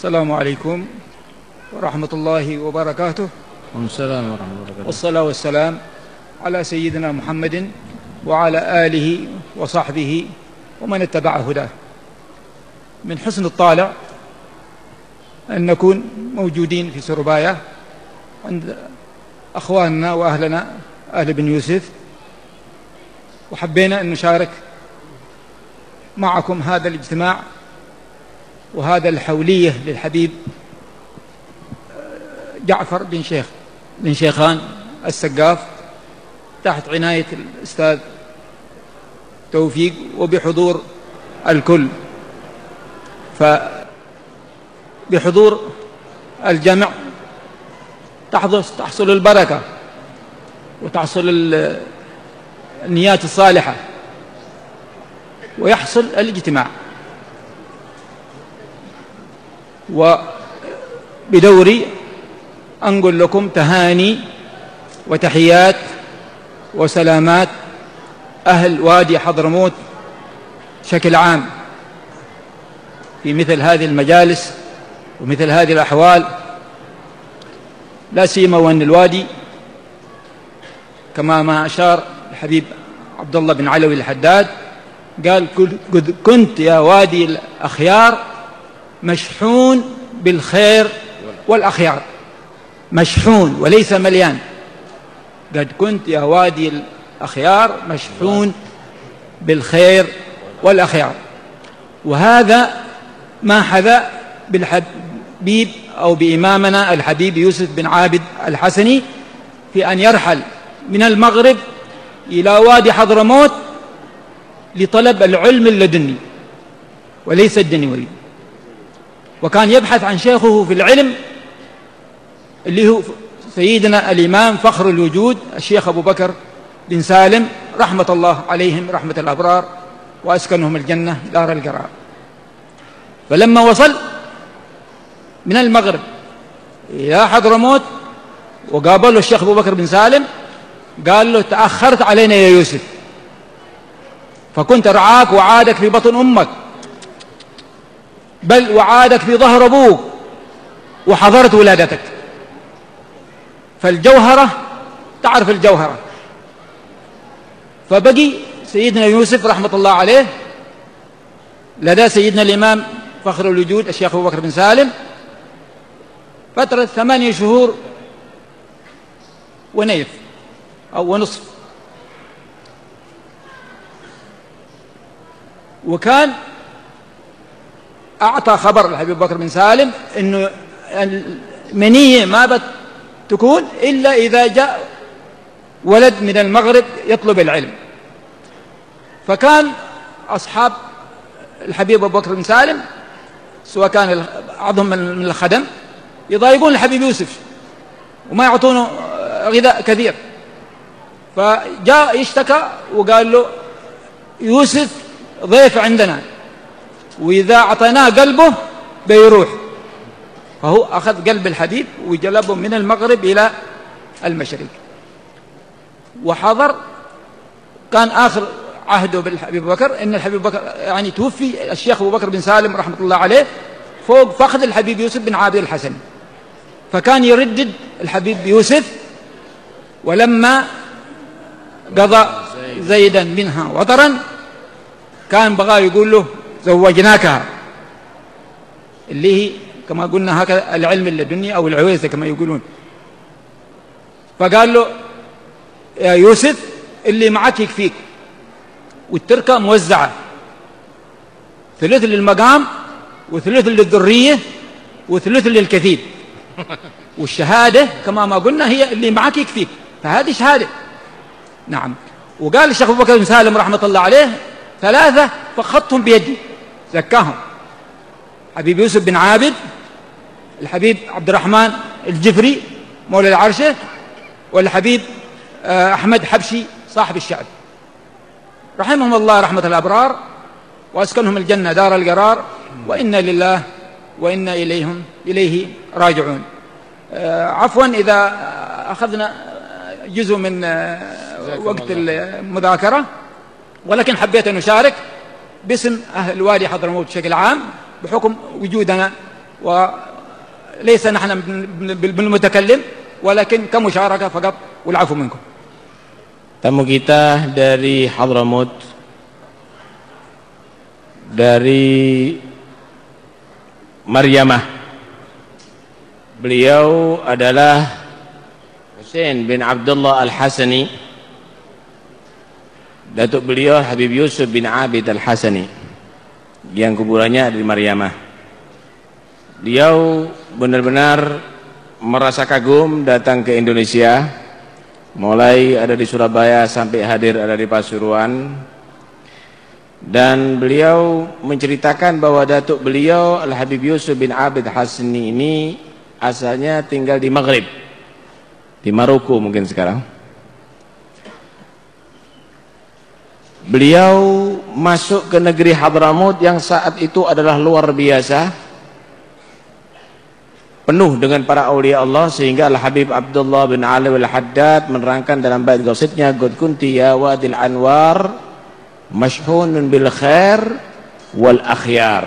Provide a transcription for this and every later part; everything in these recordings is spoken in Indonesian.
السلام عليكم ورحمة الله وبركاته. السلام ورحمة الله وبركاته. والصلاة والسلام على سيدنا محمد وعلى آله وصحبه ومن اتبع هداه. من حسن الطالع أن نكون موجودين في سربايا عند أخواننا وأهلنا أهل بن يوسف. وحبينا أن نشارك معكم هذا الاجتماع وهذا الحولية للحبيب جعفر بن شيخ. بن شيخان السقاف تحت عناية الأستاذ توفيق وبحضور الكل. فبحضور الجمع تحصل البركة وتحصل النيات الصالحة ويحصل الاجتماع. وبدوري أنقل لكم تهاني وتحيات وسلامات أهل وادي حضرموت بشكل عام في مثل هذه المجالس ومثل هذه الأحوال. لا سيما وأن الوادي كما ما أشار الحبيب عبد الله بن علوي الحداد قال كنت يا وادي الأخيار مشحون بالخير والأخيار. مشحون وليس مليان. قد كنت يا وادي الأخيار مشحون بالخير والأخيار. وهذا ما حذا بالحبيب أو بإمامنا الحبيب يوسف بن عابد الحسني في أن يرحل من المغرب إلى وادي حضرموت لطلب العلم اللدني. وليس الدنيوي. وكان يبحث عن شيخه في العلم اللي هو سيدنا الإمام فخر الوجود الشيخ أبو بكر بن سالم رحمة الله عليهم رحمة الأبرار وأسكنهم الجنة دار القرار فلما وصل من المغرب إلى حضرموت وقابله الشيخ أبو بكر بن سالم قال له تأخرت علينا يا يوسف فكنت رعاك وعادك في بطن أمك. بل وعادك في ظهر أبوك وحضرت ولادتك. فالجوهرة تعرف الجوهرة. فبقي سيدنا يوسف رحمة الله عليه لدى سيدنا الإمام فخر الوجود الشيخ أبو بكر بن سالم فترة ثمانية شهور ونيف أو ونصف. وكان أعطى خبر الحبيب بكر بن سالم أنه المنية ما بت تكون إلا إذا جاء ولد من المغرب يطلب العلم. فكان أصحاب الحبيب أبو بكر بن سالم سواء كان بعضهم من الخدم يضايقون الحبيب يوسف وما يعطونه غذاء كثير. فجاء يشتكى وقال له يوسف ضيف عندنا. وإذا أعطيناه قلبه بيروح. فهو أخذ قلب الحبيب وجلبه من المغرب إلى المشرق. وحضر كان آخر عهده بالحبيب بكر إن الحبيب بكر يعني توفي الشيخ أبو بكر بن سالم رحمة الله عليه فوق فخذ الحبيب يوسف بن عابد الحسن. فكان يردد الحبيب يوسف ولما قضى زيدا منها وطرا كان بغى يقول له زوجناكها اللي هي كما قلنا هكذا العلم اللدني أو العويزة كما يقولون. فقال له يا يوسف اللي معك يكفيك. والتركة موزعة. ثلث للمقام وثلث للذرية وثلث للكثير. والشهادة كما ما قلنا هي اللي معك يكفيك. فهذه شهادة. نعم. وقال الشيخ أبو بكر بن سالم رحمة الله عليه ثلاثة فخطهم بيدي. زكاهم. حبيب يوسف بن عابد الحبيب عبد الرحمن الجفري مولى العرشة والحبيب أحمد حبشي صاحب الشعب. رحمهم الله رحمة الأبرار وأسكنهم الجنة دار القرار وإنا لله وإنا إليهم إليه راجعون. عفوا إذا أخذنا جزء من وقت المذاكرة ولكن حبيت أن أشارك. باسم أهل وادي حضرموت بشكل عام بحكم وجودنا وليس نحن بالمتكلم ولكن كمشاركة فقط والعفو منكم Tamu kita dari Hadramut dari Maryamah. Beliau adalah Hussein bin Abdullah Al-Hasani. Datuk beliau Habib Yusuf bin Abid Al-Hasani. Yang kuburannya di Maryamah. Beliau benar-benar merasa kagum datang ke Indonesia mulai ada di Surabaya sampai hadir ada di Pasuruan dan beliau menceritakan bahwa datuk beliau Al-Habib Yusuf bin Abid Hasni ini asalnya tinggal di Maghrib di Maroko mungkin sekarang beliau masuk ke negeri Hadramut yang saat itu adalah luar biasa penuh dengan para awliya Allah sehingga Al-Habib Abdullah bin Ali al-Haddad menerangkan dalam bait gausidnya Qad kunti ya wadil anwar mashhunun bil khair wal akhyar.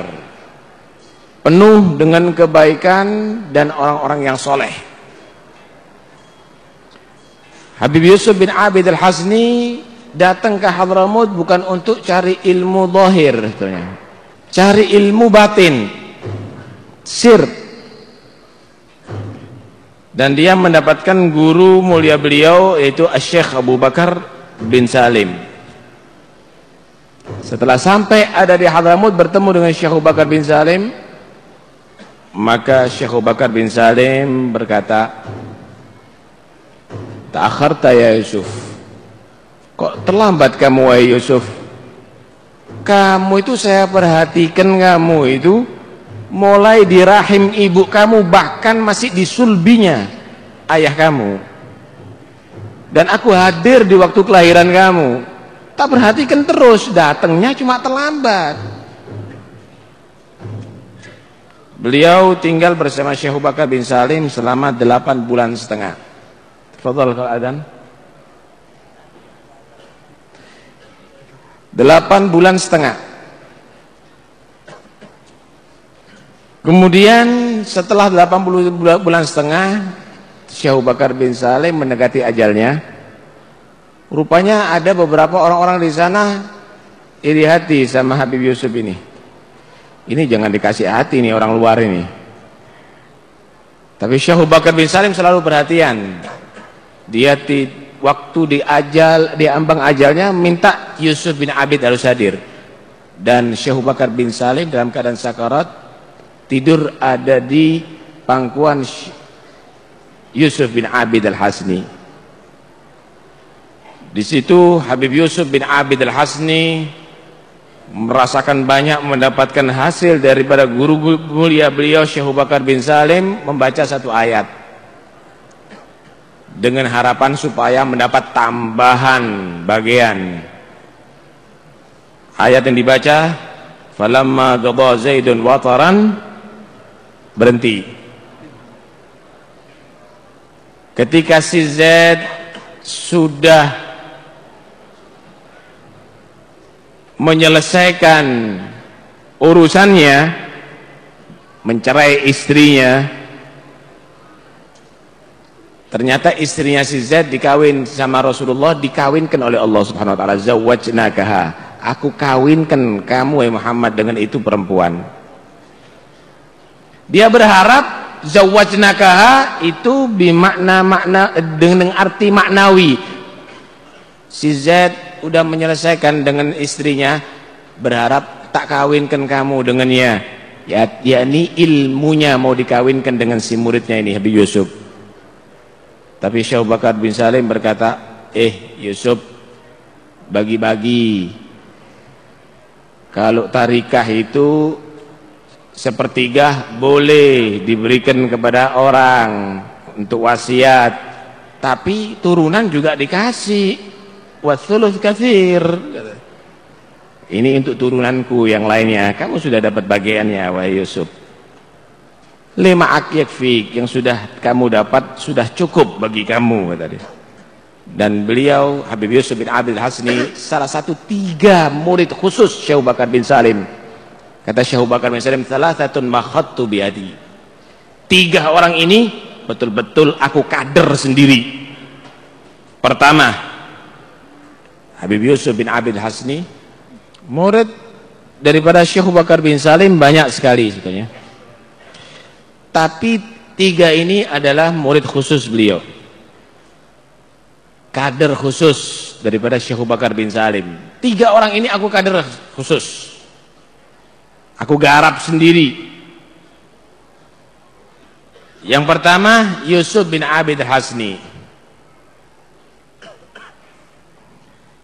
Penuh dengan kebaikan dan orang-orang yang soleh. Habib Yusuf bin Abid al-Hasni datang ke Hadramut bukan untuk cari ilmu zahir? Cari ilmu batin. Sir. Dan dia mendapatkan guru mulia beliau yaitu Syekh Abu Bakar bin Salim. Setelah sampai ada di Hadramut bertemu dengan Syekh Abu Bakar bin Salim maka Syekh Abu Bakar bin Salim berkata Ta'akharta ya Yusuf Kok terlambat kamu wahai Yusuf? Kamu itu saya perhatikan kamu itu mulai di rahim ibu kamu bahkan masih di sulbinya ayah kamu. Dan aku hadir di waktu kelahiran kamu. Tak perhatikan terus datangnya cuma terlambat. Beliau tinggal bersama Syekh Bakar bin Salim selama 8 bulan setengah. Fadal kalau adan 8 bulan setengah Kemudian setelah 80 bulan setengah Syekh Bakar bin Saleh mendekati ajalnya. Rupanya ada beberapa orang-orang di sana iri hati sama Habib Yusuf ini. Ini jangan dikasih hati nih orang luar ini. Tapi Syekh Bakar bin Salim selalu perhatian. Dia di, waktu di ajal, di ambang ajalnya minta Yusuf bin Abid harus hadir. Dan Syekh Bakar bin Salim dalam keadaan sakarat tidur ada di pangkuan Yusuf bin Abid al-Hasni. Di situ Habib Yusuf bin Abid al-Hasni merasakan banyak mendapatkan hasil daripada guru mulia beliau Syekh Bakar bin Salim membaca satu ayat dengan harapan supaya mendapat tambahan bagian. Ayat yang dibaca falamma qada zaidun wataran berhenti. Ketika si Z sudah menyelesaikan urusannya mencerai istrinya ternyata istrinya si Z dikawin sama Rasulullah dikawinkan oleh Allah subhanahu wa ta'ala zawajnakaha aku kawinkan kamu ya Muhammad dengan itu perempuan dia berharap zawajnakaha itu bimakna makna dengan arti maknawi. Si Z udah menyelesaikan dengan istrinya berharap tak kawinkan kamu dengannya. Ya, yakni ilmunya mau dikawinkan dengan si muridnya ini Habib Yusuf. Tapi Syekh Bakar bin Salim berkata, "Eh, Yusuf, bagi-bagi. Kalau tarikah itu sepertiga boleh diberikan kepada orang untuk wasiat. Tapi turunan juga dikasih. Wasulus kasir ini untuk turunanku yang lainnya. Kamu sudah dapat bagiannya wahai Yusuf lima akyat fik yang sudah kamu dapat sudah cukup bagi kamu tadi dan beliau Habib Yusuf bin Abdul Hasni salah satu tiga murid khusus Syekh Bakar bin Salim. Kata Syekh Bakar bin Salim, "Thalathatun makhattu biadi." tiga orang ini betul-betul aku kader sendiri. Pertama Habib Yusuf bin Abid Hasni murid daripada Syekh Bakar bin Salim banyak sekali sebetulnya tapi tiga ini adalah murid khusus beliau. Kader khusus daripada Syekh Bakar bin Salim. Tiga orang ini aku kader khusus. Aku garap sendiri. Yang pertama Yusuf bin Abid Hasni.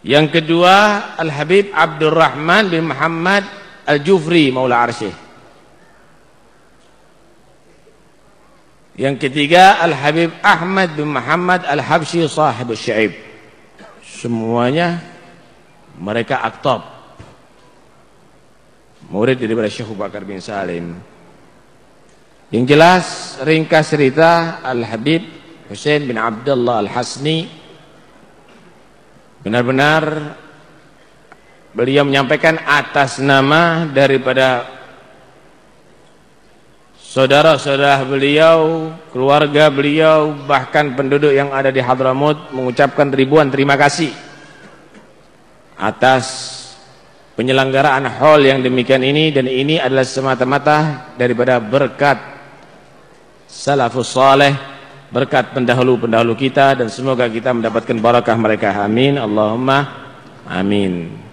Yang kedua Al-Habib Abdurrahman bin Muhammad Al-Jufri Maula Arsyih. Yang ketiga Al-Habib Ahmad bin Muhammad Al-Habsyi Sahib Syaib. Semuanya mereka aktab. Murid daripada Syekh Bakar bin Salim. Yang jelas ringkas cerita Al-Habib Hussein bin Abdullah Al-Hasni benar-benar beliau menyampaikan atas nama daripada saudara-saudara beliau, keluarga beliau, bahkan penduduk yang ada di Hadramut mengucapkan ribuan terima kasih atas penyelenggaraan hall yang demikian ini dan ini adalah semata-mata daripada berkat salafus saleh berkat pendahulu-pendahulu kita dan semoga kita mendapatkan barakah mereka. Amin. Allahumma amin